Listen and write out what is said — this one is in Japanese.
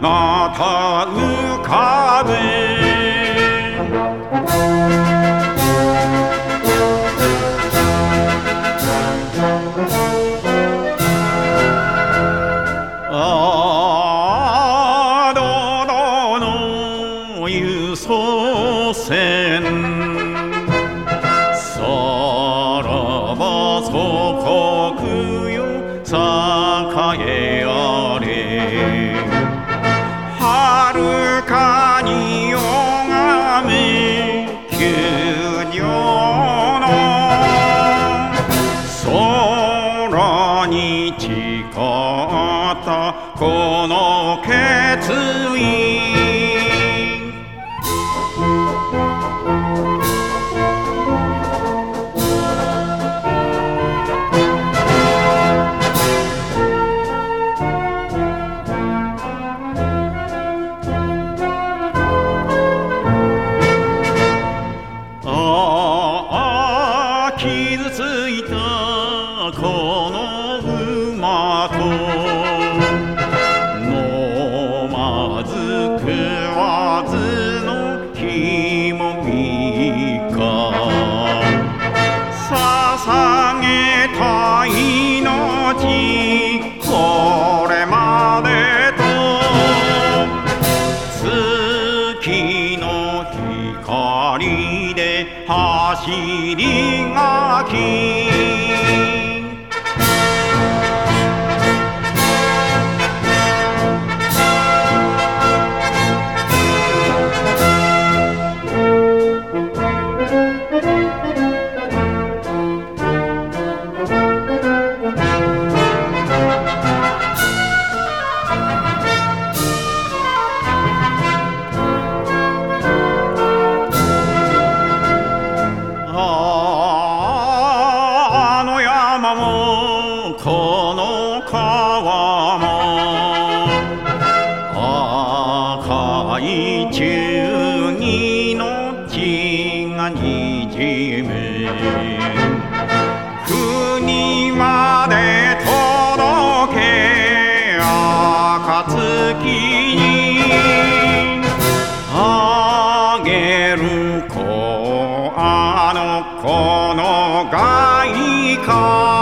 また浮かべ」さらば祖国よえ誓ったこの決意。走りがき。赤い中二の血がにじめ国まで届け暁にあげる子あの子の外観